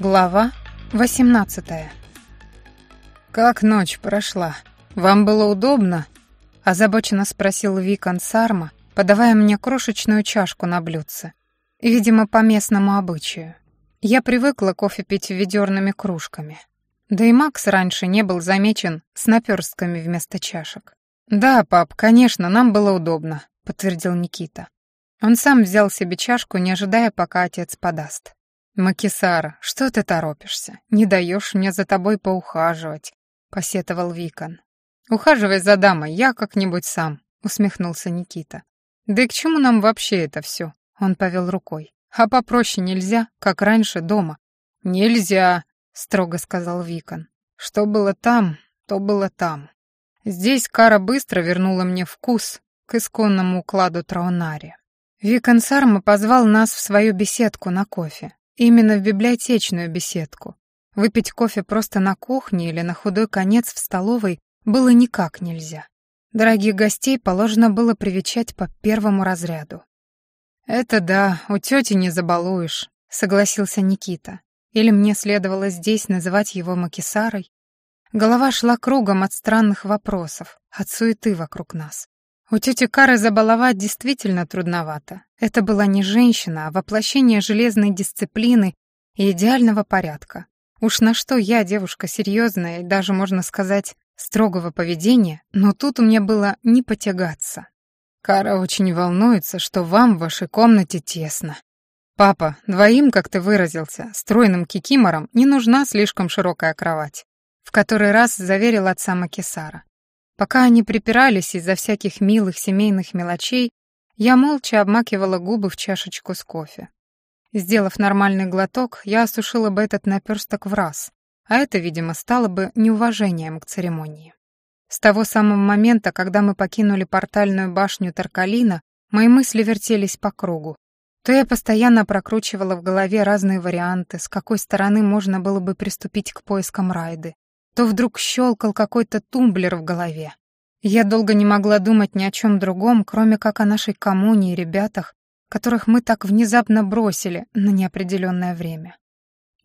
Глава 18 «Как ночь прошла? Вам было удобно?» — озабоченно спросил Викон Сарма, подавая мне крошечную чашку на блюдце. Видимо, по местному обычаю. Я привыкла кофе пить ведерными кружками. Да и Макс раньше не был замечен с наперстками вместо чашек. «Да, пап, конечно, нам было удобно», — подтвердил Никита. Он сам взял себе чашку, не ожидая, пока отец подаст. «Макисара, что ты торопишься? Не даешь мне за тобой поухаживать», — посетовал Викон. «Ухаживай за дамой, я как-нибудь сам», — усмехнулся Никита. «Да и к чему нам вообще это все?» — он повел рукой. «А попроще нельзя, как раньше дома». «Нельзя», — строго сказал Викон. «Что было там, то было там. Здесь Кара быстро вернула мне вкус к исконному укладу Траонари. Викон Сарма позвал нас в свою беседку на кофе. Именно в библиотечную беседку. Выпить кофе просто на кухне или на худой конец в столовой было никак нельзя. Дорогих гостей положено было привечать по первому разряду. «Это да, у тети не забалуешь», — согласился Никита. Или мне следовало здесь называть его Макисарой? Голова шла кругом от странных вопросов, от суеты вокруг нас. У тети Кары забаловать действительно трудновато. Это была не женщина, а воплощение железной дисциплины и идеального порядка. Уж на что я, девушка серьезная и даже, можно сказать, строгого поведения, но тут у меня было не потягаться. Кара очень волнуется, что вам в вашей комнате тесно. Папа, двоим, как ты выразился, стройным кикимором не нужна слишком широкая кровать. В который раз заверил отца Макисара. Пока они припирались из-за всяких милых семейных мелочей, я молча обмакивала губы в чашечку с кофе. Сделав нормальный глоток, я осушила бы этот наперсток в раз, а это, видимо, стало бы неуважением к церемонии. С того самого момента, когда мы покинули портальную башню Таркалина, мои мысли вертелись по кругу. То я постоянно прокручивала в голове разные варианты, с какой стороны можно было бы приступить к поискам Райды, то вдруг щелкал какой-то тумблер в голове. Я долго не могла думать ни о чем другом, кроме как о нашей коммуне и ребятах, которых мы так внезапно бросили на неопределенное время.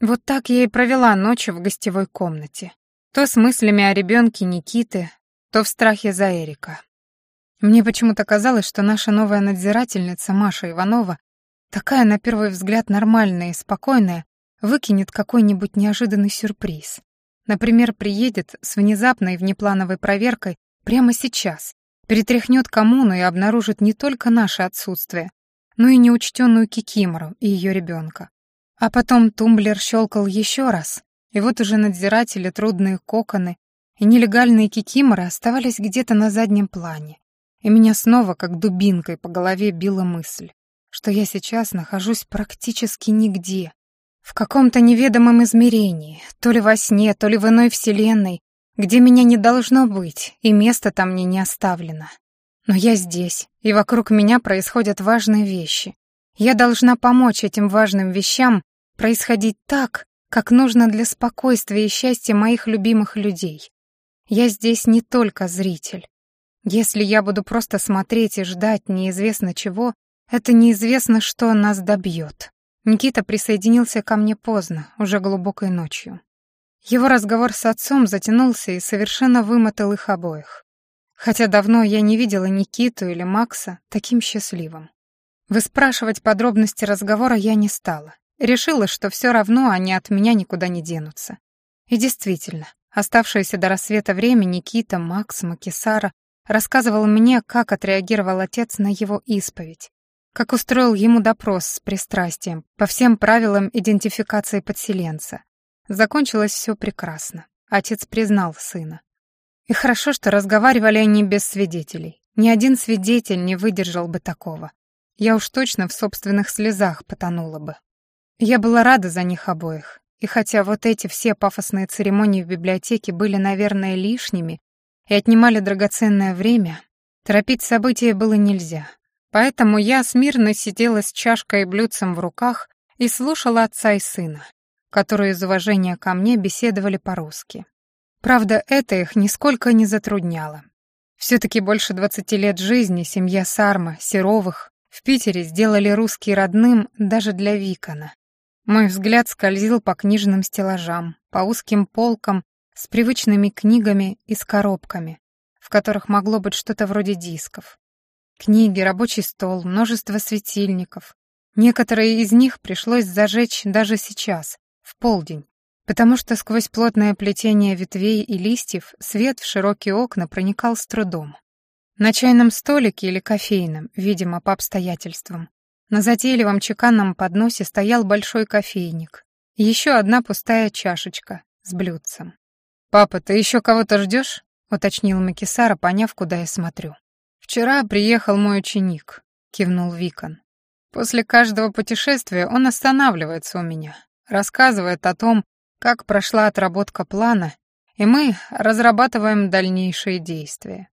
Вот так я и провела ночь в гостевой комнате. То с мыслями о ребенке Никиты, то в страхе за Эрика. Мне почему-то казалось, что наша новая надзирательница Маша Иванова, такая на первый взгляд нормальная и спокойная, выкинет какой-нибудь неожиданный сюрприз. Например, приедет с внезапной внеплановой проверкой прямо сейчас, перетряхнет коммуну и обнаружит не только наше отсутствие, но и неучтенную Кикимору и ее ребенка. А потом тумблер щелкал еще раз, и вот уже надзиратели, трудные коконы и нелегальные кикиморы оставались где-то на заднем плане. И меня снова, как дубинкой, по голове била мысль, что я сейчас нахожусь практически нигде, в каком-то неведомом измерении, то ли во сне, то ли в иной вселенной, где меня не должно быть, и место там мне не оставлено. Но я здесь, и вокруг меня происходят важные вещи. Я должна помочь этим важным вещам происходить так, как нужно для спокойствия и счастья моих любимых людей. Я здесь не только зритель. Если я буду просто смотреть и ждать неизвестно чего, это неизвестно, что нас добьет. Никита присоединился ко мне поздно, уже глубокой ночью. Его разговор с отцом затянулся и совершенно вымотал их обоих. Хотя давно я не видела Никиту или Макса таким счастливым. Выспрашивать подробности разговора я не стала. Решила, что все равно они от меня никуда не денутся. И действительно, оставшееся до рассвета время Никита, Макс, Макисара рассказывал мне, как отреагировал отец на его исповедь, как устроил ему допрос с пристрастием по всем правилам идентификации подселенца. Закончилось все прекрасно. Отец признал сына. И хорошо, что разговаривали они без свидетелей. Ни один свидетель не выдержал бы такого. Я уж точно в собственных слезах потонула бы. Я была рада за них обоих. И хотя вот эти все пафосные церемонии в библиотеке были, наверное, лишними и отнимали драгоценное время, торопить события было нельзя. Поэтому я смирно сидела с чашкой и блюдцем в руках и слушала отца и сына, которые из уважения ко мне беседовали по-русски. Правда, это их нисколько не затрудняло. Все-таки больше двадцати лет жизни семья Сарма, Серовых, в Питере сделали русский родным даже для Викона. Мой взгляд скользил по книжным стеллажам, по узким полкам с привычными книгами и с коробками, в которых могло быть что-то вроде дисков. Книги, рабочий стол, множество светильников. Некоторые из них пришлось зажечь даже сейчас, в полдень, потому что сквозь плотное плетение ветвей и листьев свет в широкие окна проникал с трудом. На чайном столике или кофейном, видимо, по обстоятельствам, на затейливом чеканном подносе стоял большой кофейник. Еще одна пустая чашечка с блюдцем. «Папа, ты еще кого-то ждешь?» — уточнил Макисара, поняв, куда я смотрю. «Вчера приехал мой ученик», — кивнул Викон. «После каждого путешествия он останавливается у меня, рассказывает о том, как прошла отработка плана, и мы разрабатываем дальнейшие действия.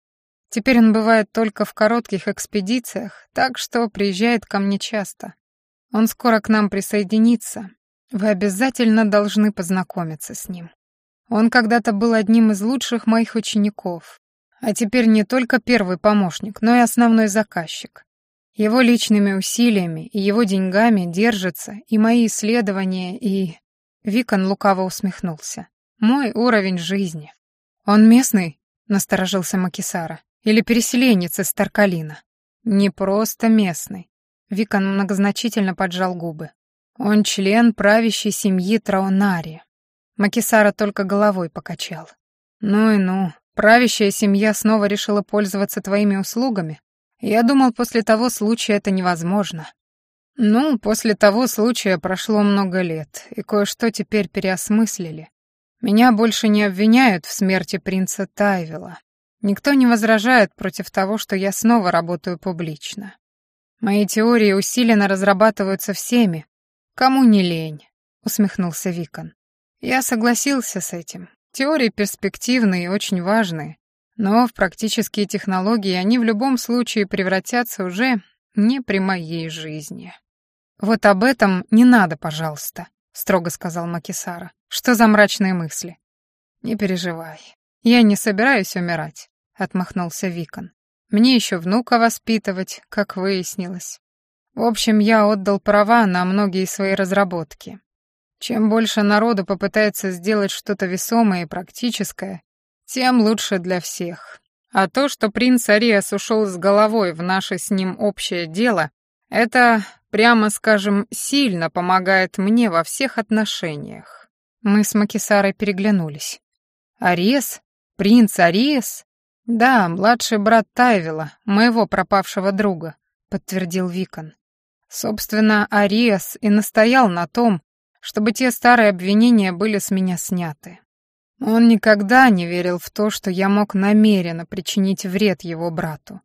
Теперь он бывает только в коротких экспедициях, так что приезжает ко мне часто. Он скоро к нам присоединится. Вы обязательно должны познакомиться с ним. Он когда-то был одним из лучших моих учеников, а теперь не только первый помощник, но и основной заказчик. Его личными усилиями и его деньгами держатся и мои исследования, и... Викон лукаво усмехнулся. Мой уровень жизни. Он местный? Насторожился Макисара. Или переселенец из Таркалина. Не просто местный. Викон многозначительно поджал губы. Он член правящей семьи Траонари. Макисара только головой покачал. Ну и ну, правящая семья снова решила пользоваться твоими услугами? Я думал, после того случая это невозможно. Ну, после того случая прошло много лет, и кое-что теперь переосмыслили. Меня больше не обвиняют в смерти принца Тайвела. Никто не возражает против того, что я снова работаю публично. Мои теории усиленно разрабатываются всеми. Кому не лень, усмехнулся Викон. Я согласился с этим. Теории перспективные и очень важные, но в практические технологии они в любом случае превратятся уже не при моей жизни. Вот об этом не надо, пожалуйста, строго сказал Макисара. Что за мрачные мысли? Не переживай. Я не собираюсь умирать отмахнулся Викон. Мне еще внука воспитывать, как выяснилось. В общем, я отдал права на многие свои разработки. Чем больше народу попытается сделать что-то весомое и практическое, тем лучше для всех. А то, что принц Ариас ушел с головой в наше с ним общее дело, это, прямо скажем, сильно помогает мне во всех отношениях. Мы с Макисарой переглянулись. Ариес? Принц Ариес? «Да, младший брат Тайвела, моего пропавшего друга», — подтвердил Викон. Собственно, Ариас и настоял на том, чтобы те старые обвинения были с меня сняты. Он никогда не верил в то, что я мог намеренно причинить вред его брату.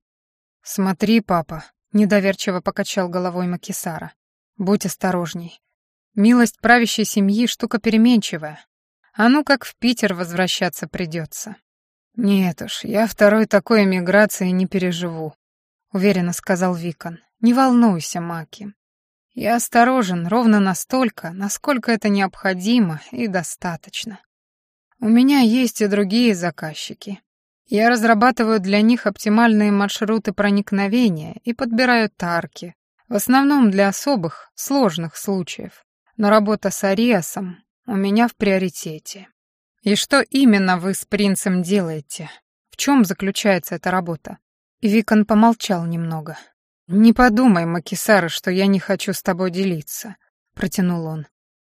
«Смотри, папа», — недоверчиво покачал головой Макисара. «Будь осторожней. Милость правящей семьи — штука переменчивая. А ну как в Питер возвращаться придется. «Нет уж, я второй такой эмиграции не переживу», — уверенно сказал Викон. «Не волнуйся, Маки. Я осторожен ровно настолько, насколько это необходимо и достаточно. У меня есть и другие заказчики. Я разрабатываю для них оптимальные маршруты проникновения и подбираю тарки, в основном для особых, сложных случаев. Но работа с Ариасом у меня в приоритете. «И что именно вы с принцем делаете? В чем заключается эта работа?» Викон помолчал немного. «Не подумай, Макисара, что я не хочу с тобой делиться», — протянул он.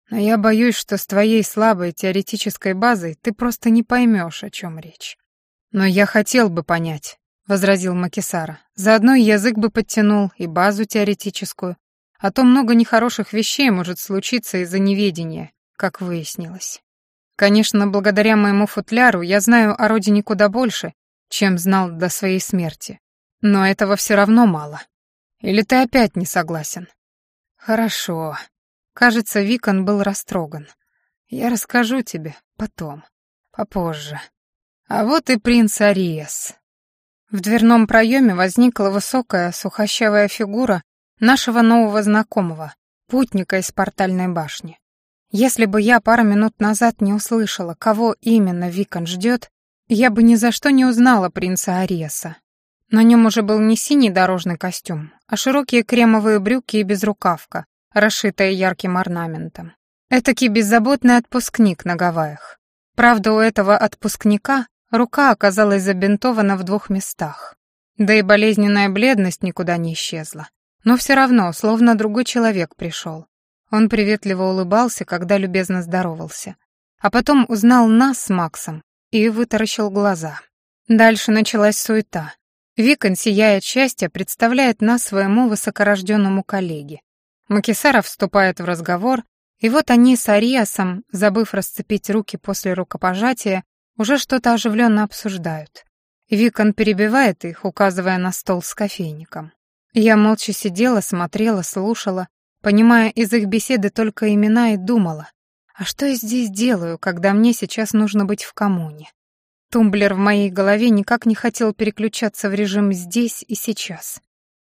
«Но я боюсь, что с твоей слабой теоретической базой ты просто не поймешь, о чем речь». «Но я хотел бы понять», — возразил Макисара. «Заодно язык бы подтянул, и базу теоретическую. А то много нехороших вещей может случиться из-за неведения, как выяснилось». Конечно, благодаря моему футляру я знаю о родине куда больше, чем знал до своей смерти. Но этого все равно мало. Или ты опять не согласен? Хорошо. Кажется, Викон был растроган. Я расскажу тебе потом, попозже. А вот и принц Ариес. В дверном проеме возникла высокая, сухощавая фигура нашего нового знакомого, путника из портальной башни. Если бы я пару минут назад не услышала, кого именно Викон ждет, я бы ни за что не узнала принца Ариеса. На нем уже был не синий дорожный костюм, а широкие кремовые брюки и безрукавка, расшитая ярким орнаментом. Этакий беззаботный отпускник на Гавайях. Правда, у этого отпускника рука оказалась забинтована в двух местах. Да и болезненная бледность никуда не исчезла. Но все равно, словно другой человек пришел. Он приветливо улыбался, когда любезно здоровался. А потом узнал нас с Максом и вытаращил глаза. Дальше началась суета. Викон, сияя от счастья, представляет нас своему высокорожденному коллеге. Макисаров вступает в разговор, и вот они с Ариасом, забыв расцепить руки после рукопожатия, уже что-то оживленно обсуждают. Викон перебивает их, указывая на стол с кофейником. Я молча сидела, смотрела, слушала, понимая из их беседы только имена и думала, а что я здесь делаю, когда мне сейчас нужно быть в коммуне? Тумблер в моей голове никак не хотел переключаться в режим «здесь и сейчас».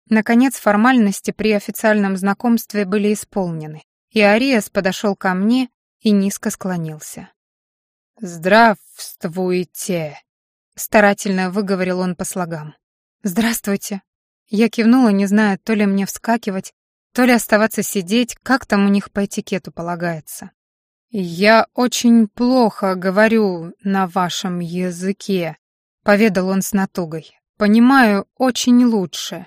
Наконец, формальности при официальном знакомстве были исполнены, и Ариас подошел ко мне и низко склонился. «Здравствуйте!» — старательно выговорил он по слогам. «Здравствуйте!» Я кивнула, не зная, то ли мне вскакивать, то ли оставаться сидеть, как там у них по этикету полагается. «Я очень плохо говорю на вашем языке», — поведал он с натугой. «Понимаю очень лучше».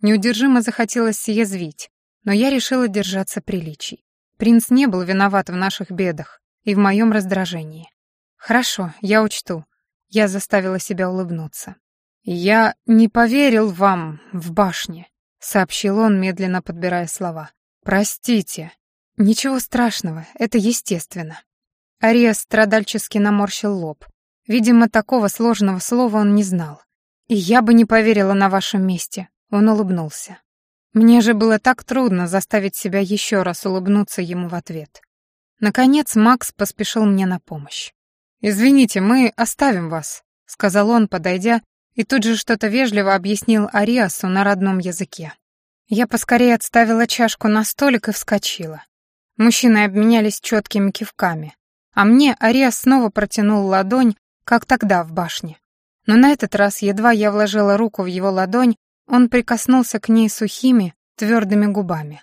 Неудержимо захотелось съязвить, но я решила держаться приличий. Принц не был виноват в наших бедах и в моем раздражении. «Хорошо, я учту». Я заставила себя улыбнуться. «Я не поверил вам в башне», — сообщил он, медленно подбирая слова. «Простите». «Ничего страшного, это естественно». Ариас страдальчески наморщил лоб. Видимо, такого сложного слова он не знал. «И я бы не поверила на вашем месте», — он улыбнулся. Мне же было так трудно заставить себя еще раз улыбнуться ему в ответ. Наконец Макс поспешил мне на помощь. «Извините, мы оставим вас», — сказал он, подойдя, и тут же что-то вежливо объяснил Ариасу на родном языке. Я поскорее отставила чашку на столик и вскочила. Мужчины обменялись четкими кивками. А мне Ариас снова протянул ладонь, как тогда в башне. Но на этот раз, едва я вложила руку в его ладонь, он прикоснулся к ней сухими, твердыми губами.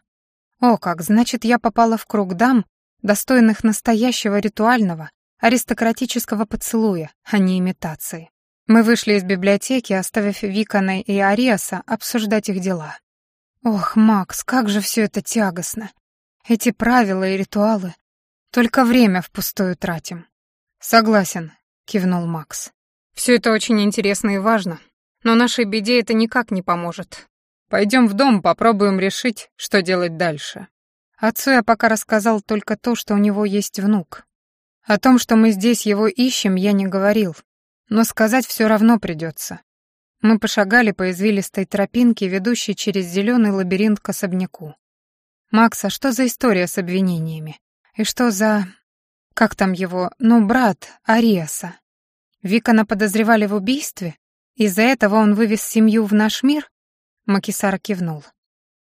О, как, значит, я попала в круг дам, достойных настоящего ритуального, аристократического поцелуя, а не имитации. Мы вышли из библиотеки, оставив Викона и Ариаса обсуждать их дела. Ох, Макс, как же все это тягостно. Эти правила и ритуалы. Только время впустую тратим. Согласен, кивнул Макс. Все это очень интересно и важно, но нашей беде это никак не поможет. Пойдем в дом, попробуем решить, что делать дальше. Отцу я пока рассказал только то, что у него есть внук. О том, что мы здесь его ищем, я не говорил, но сказать все равно придется. Мы пошагали по извилистой тропинке, ведущей через зеленый лабиринт к особняку. «Макс, а что за история с обвинениями? И что за... как там его, ну, брат Ариаса? Викона подозревали в убийстве? Из-за этого он вывез семью в наш мир?» Макисара кивнул.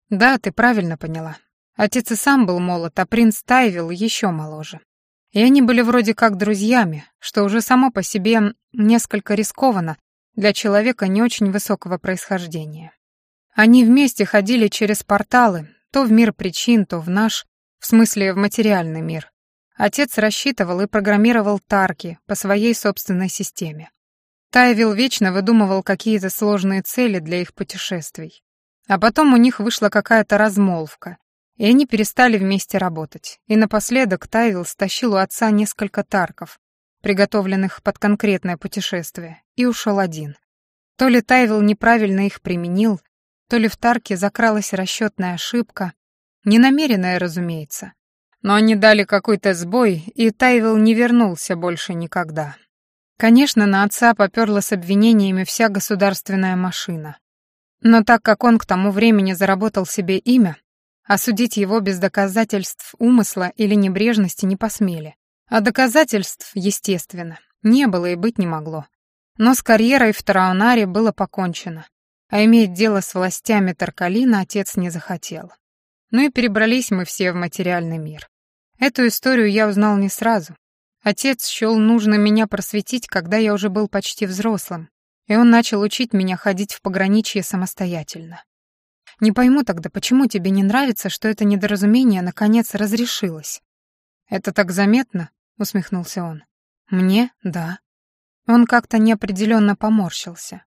«Да, ты правильно поняла. Отец и сам был молод, а принц Тайвил еще моложе. И они были вроде как друзьями, что уже само по себе несколько рискованно для человека не очень высокого происхождения. Они вместе ходили через порталы, то в мир причин, то в наш, в смысле в материальный мир. Отец рассчитывал и программировал Тарки по своей собственной системе. Тайвил вечно выдумывал какие-то сложные цели для их путешествий. А потом у них вышла какая-то размолвка, и они перестали вместе работать. И напоследок Тайвил стащил у отца несколько Тарков, приготовленных под конкретное путешествие, и ушел один. То ли Тайвил неправильно их применил, то ли в Тарке закралась расчетная ошибка, ненамеренная, разумеется. Но они дали какой-то сбой, и Тайвил не вернулся больше никогда. Конечно, на отца поперла с обвинениями вся государственная машина. Но так как он к тому времени заработал себе имя, осудить его без доказательств умысла или небрежности не посмели. А доказательств, естественно, не было и быть не могло. Но с карьерой в Тараунаре было покончено а иметь дело с властями Таркалина отец не захотел. Ну и перебрались мы все в материальный мир. Эту историю я узнал не сразу. Отец счел нужно меня просветить, когда я уже был почти взрослым, и он начал учить меня ходить в пограничье самостоятельно. Не пойму тогда, почему тебе не нравится, что это недоразумение наконец разрешилось?» «Это так заметно?» — усмехнулся он. «Мне? Да». Он как-то неопределенно поморщился.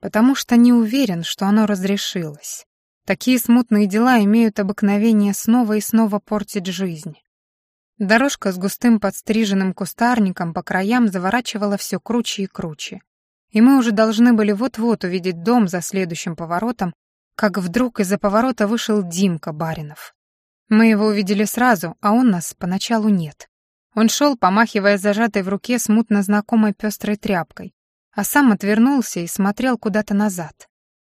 «Потому что не уверен, что оно разрешилось. Такие смутные дела имеют обыкновение снова и снова портить жизнь. Дорожка с густым подстриженным кустарником по краям заворачивала все круче и круче. И мы уже должны были вот-вот увидеть дом за следующим поворотом, как вдруг из-за поворота вышел Димка Баринов. Мы его увидели сразу, а он нас поначалу нет. Он шел, помахивая зажатой в руке смутно знакомой пестрой тряпкой, а сам отвернулся и смотрел куда-то назад.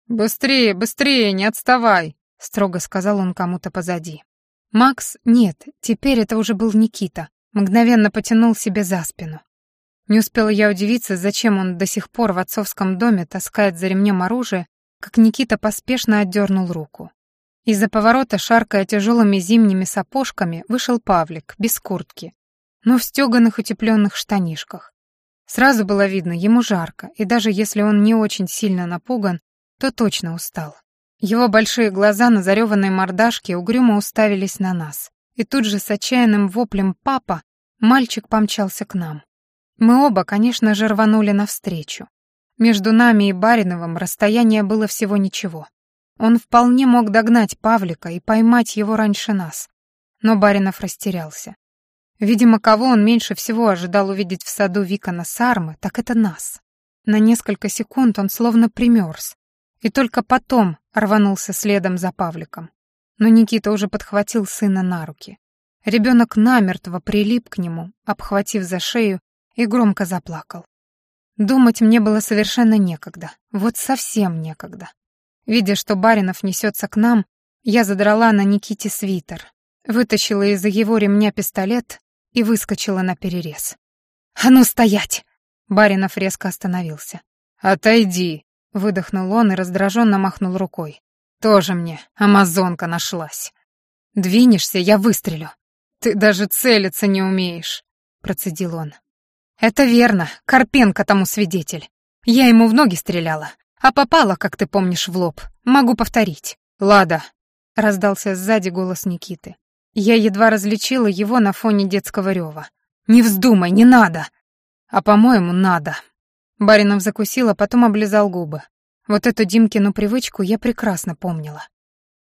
«Быстрее, быстрее, не отставай!» — строго сказал он кому-то позади. Макс, нет, теперь это уже был Никита, мгновенно потянул себе за спину. Не успела я удивиться, зачем он до сих пор в отцовском доме таскает за ремнем оружие, как Никита поспешно отдернул руку. Из-за поворота, шаркая тяжелыми зимними сапожками, вышел Павлик, без куртки, но в стеганых утепленных штанишках. Сразу было видно, ему жарко, и даже если он не очень сильно напуган, то точно устал. Его большие глаза на зареванной мордашке угрюмо уставились на нас. И тут же с отчаянным воплем «папа» мальчик помчался к нам. Мы оба, конечно же, рванули навстречу. Между нами и Бариновым расстояние было всего ничего. Он вполне мог догнать Павлика и поймать его раньше нас. Но Баринов растерялся. Видимо, кого он меньше всего ожидал увидеть в саду Викона Сармы, так это нас. На несколько секунд он словно примерз, и только потом рванулся следом за Павликом. Но Никита уже подхватил сына на руки. Ребенок намертво прилип к нему, обхватив за шею, и громко заплакал. Думать мне было совершенно некогда, вот совсем некогда. Видя, что Баринов несется к нам, я задрала на Никите свитер, вытащила из-за его ремня пистолет и выскочила на перерез. «А ну, стоять!» Баринов резко остановился. «Отойди!» Выдохнул он и раздраженно махнул рукой. «Тоже мне амазонка нашлась. Двинешься, я выстрелю. Ты даже целиться не умеешь», — процедил он. «Это верно, Карпенко тому свидетель. Я ему в ноги стреляла, а попала, как ты помнишь, в лоб. Могу повторить». «Лада», — раздался сзади голос Никиты. Я едва различила его на фоне детского рева. «Не вздумай, не надо!» «А, по-моему, надо», Баринов закусил, а потом облизал губы. Вот эту Димкину привычку я прекрасно помнила.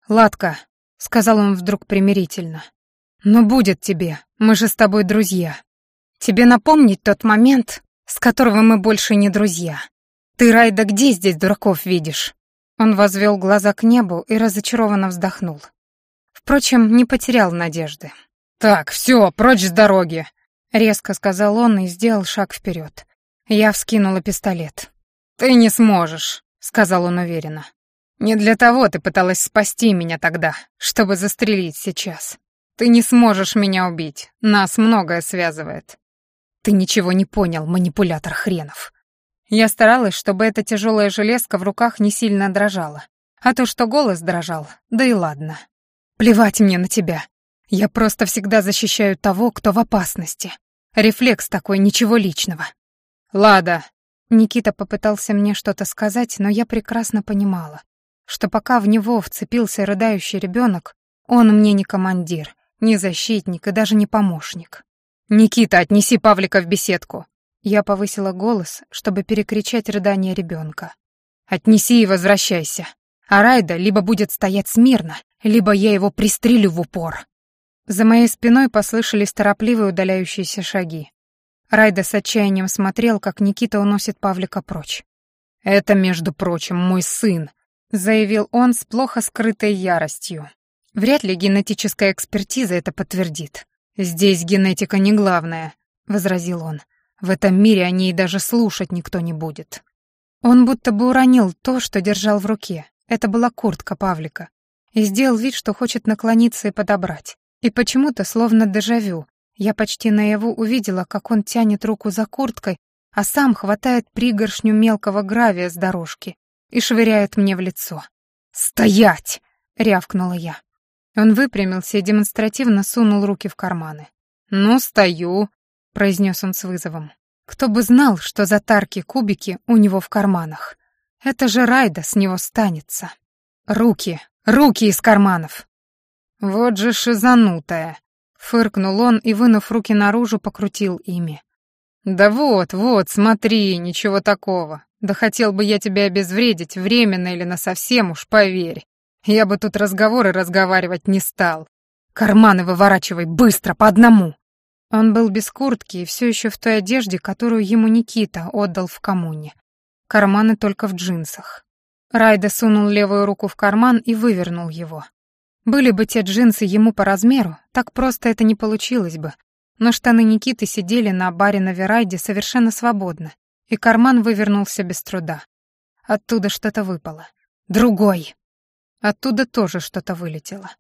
«Ладка», — сказал он вдруг примирительно, — «ну будет тебе, мы же с тобой друзья. Тебе напомнить тот момент, с которого мы больше не друзья. Ты, Райда, где здесь дураков видишь?» Он возвел глаза к небу и разочарованно вздохнул. Впрочем, не потерял надежды. «Так, все, прочь с дороги!» — резко сказал он и сделал шаг вперед. Я вскинула пистолет. «Ты не сможешь», — сказал он уверенно. «Не для того ты пыталась спасти меня тогда, чтобы застрелить сейчас. Ты не сможешь меня убить, нас многое связывает». «Ты ничего не понял, манипулятор хренов». Я старалась, чтобы эта тяжелая железка в руках не сильно дрожала. А то, что голос дрожал, да и ладно. Плевать мне на тебя. Я просто всегда защищаю того, кто в опасности. Рефлекс такой, ничего личного. «Лада!» Никита попытался мне что-то сказать, но я прекрасно понимала, что пока в него вцепился рыдающий ребенок, он мне не командир, не защитник и даже не помощник. «Никита, отнеси Павлика в беседку!» Я повысила голос, чтобы перекричать рыдание ребенка. «Отнеси и возвращайся. А Райда либо будет стоять смирно, либо я его пристрелю в упор». За моей спиной послышались торопливые удаляющиеся шаги. Райда с отчаянием смотрел, как Никита уносит Павлика прочь. «Это, между прочим, мой сын», — заявил он с плохо скрытой яростью. «Вряд ли генетическая экспертиза это подтвердит. Здесь генетика не главное», — возразил он. «В этом мире о ней даже слушать никто не будет». Он будто бы уронил то, что держал в руке. Это была куртка Павлика. И сделал вид, что хочет наклониться и подобрать. И почему-то, словно дежавю, я почти наяву увидела, как он тянет руку за курткой, а сам хватает пригоршню мелкого гравия с дорожки и швыряет мне в лицо. «Стоять!» — рявкнула я. Он выпрямился и демонстративно сунул руки в карманы. «Ну, стою», — произнес он с вызовом. Кто бы знал, что за тарки-кубики у него в карманах. Это же Райда с него станется. «Руки! Руки из карманов!» «Вот же шизанутая!» — фыркнул он и, вынув руки наружу, покрутил ими. «Да вот, вот, смотри, ничего такого. Да хотел бы я тебя обезвредить, временно или насовсем уж, поверь. Я бы тут разговоры разговаривать не стал. Карманы выворачивай быстро, по одному!» Он был без куртки и все еще в той одежде, которую ему Никита отдал в коммуне. Карманы только в джинсах. Райда сунул левую руку в карман и вывернул его. Были бы те джинсы ему по размеру, так просто это не получилось бы. Но штаны Никиты сидели на баре на верайде совершенно свободно, и карман вывернулся без труда. Оттуда что-то выпало. Другой. Оттуда тоже что-то вылетело.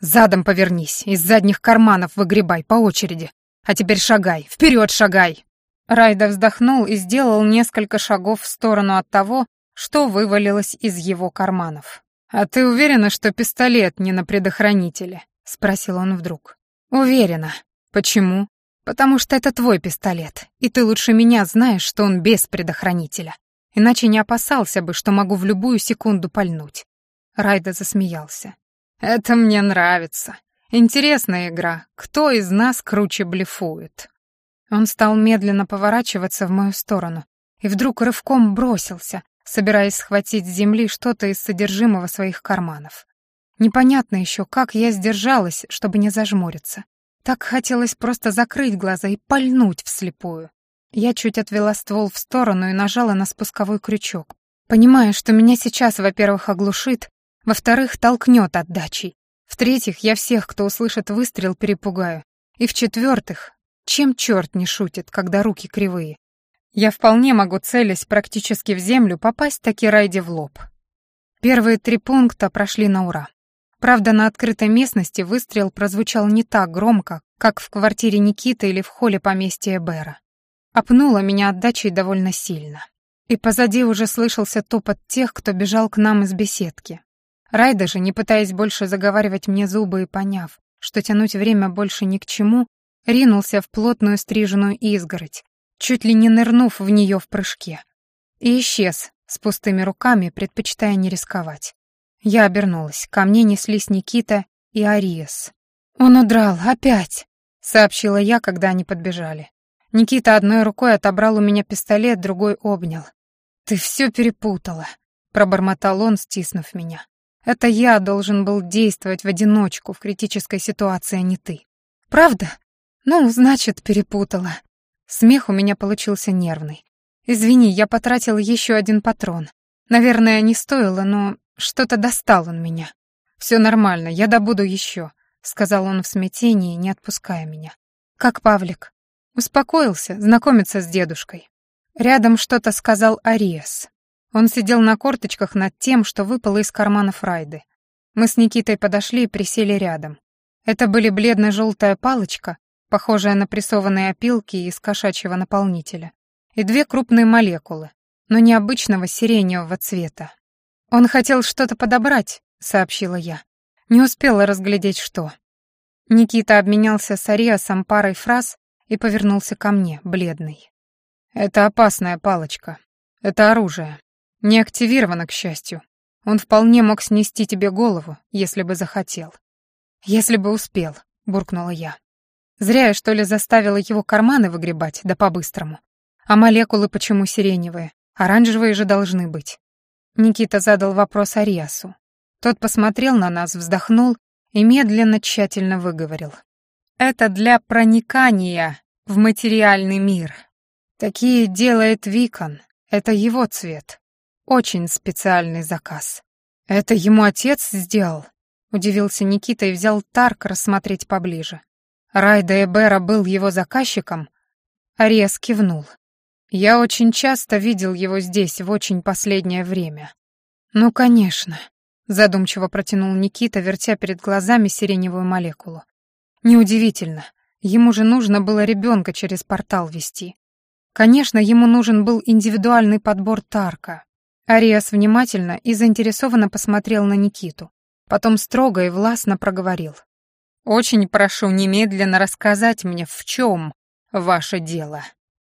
Задом повернись, из задних карманов выгребай по очереди. А теперь шагай, вперед шагай!» Райда вздохнул и сделал несколько шагов в сторону от того, что вывалилось из его карманов. «А ты уверена, что пистолет не на предохранителе?» — спросил он вдруг. «Уверена. Почему?» «Потому что это твой пистолет, и ты лучше меня знаешь, что он без предохранителя. Иначе не опасался бы, что могу в любую секунду пальнуть». Райда засмеялся. «Это мне нравится. Интересная игра. Кто из нас круче блефует? Он стал медленно поворачиваться в мою сторону и вдруг рывком бросился, собираясь схватить с земли что-то из содержимого своих карманов. Непонятно еще, как я сдержалась, чтобы не зажмуриться. Так хотелось просто закрыть глаза и пальнуть вслепую. Я чуть отвела ствол в сторону и нажала на спусковой крючок, понимая, что меня сейчас, во-первых, оглушит, во-вторых, толкнет отдачей, в-третьих, я всех, кто услышит выстрел, перепугаю. И в-четвертых, чем черт не шутит, когда руки кривые? Я вполне могу, целясь практически в землю, попасть таки Райде в лоб. Первые три пункта прошли на ура. Правда, на открытой местности выстрел прозвучал не так громко, как в квартире Никиты или в холле поместья Бера. Опнула меня отдачей довольно сильно. И позади уже слышался топот тех, кто бежал к нам из беседки. Райда же, не пытаясь больше заговаривать мне зубы и поняв, что тянуть время больше ни к чему, ринулся в плотную стриженную изгородь, чуть ли не нырнув в нее в прыжке. И исчез с пустыми руками, предпочитая не рисковать. Я обернулась, ко мне неслись Никита и Ариес. «Он удрал, опять!» — сообщила я, когда они подбежали. Никита одной рукой отобрал у меня пистолет, другой обнял. «Ты все перепутала», — пробормотал он, стиснув меня. Это я должен был действовать в одиночку в критической ситуации, а не ты. Правда? Ну, значит, перепутала. Смех у меня получился нервный. Извини, я потратил еще один патрон. Наверное, не стоило, но что-то достал он меня. Все нормально, я добуду еще, сказал он в смятении, не отпуская меня. Как Павлик? Успокоился, знакомиться с дедушкой. Рядом что-то сказал Ариес. Он сидел на корточках над тем, что выпало из карманов Райды. Мы с Никитой подошли и присели рядом. Это были бледно-желтая палочка, похожая на прессованные опилки из кошачьего наполнителя, и две крупные молекулы, но необычного сиреневого цвета. «Он хотел что-то подобрать», — сообщила я. Не успела разглядеть, что. Никита обменялся с Ариасом парой фраз и повернулся ко мне, бледный. «Это опасная палочка. Это оружие. Не активировано, к счастью. Он вполне мог снести тебе голову, если бы захотел. Если бы успел, буркнула я. Зря я, что ли, заставила его карманы выгребать, да по-быстрому. А молекулы почему сиреневые? Оранжевые же должны быть. Никита задал вопрос Ариасу. Тот посмотрел на нас, вздохнул и медленно, тщательно выговорил. «Это для проникания в материальный мир. Такие делает Викон. Это его цвет. Очень специальный заказ. Это ему отец сделал? Удивился Никита и взял Тарк рассмотреть поближе. Райда Эбера был его заказчиком? Ариас кивнул. Я очень часто видел его здесь в очень последнее время. Ну, конечно, задумчиво протянул Никита, вертя перед глазами сиреневую молекулу. Неудивительно. Ему же нужно было ребенка через портал вести. Конечно, ему нужен был индивидуальный подбор Тарка, Ариас внимательно и заинтересованно посмотрел на Никиту, потом строго и властно проговорил. «Очень прошу немедленно рассказать мне, в чем ваше дело.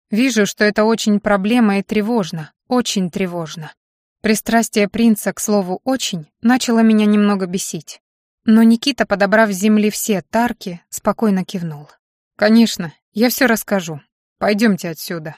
Вижу, что это очень проблема и тревожно, очень тревожно. Пристрастие принца, к слову, очень, начало меня немного бесить. Но Никита, подобрав с земли все тарки, спокойно кивнул. «Конечно, я все расскажу. Пойдемте отсюда».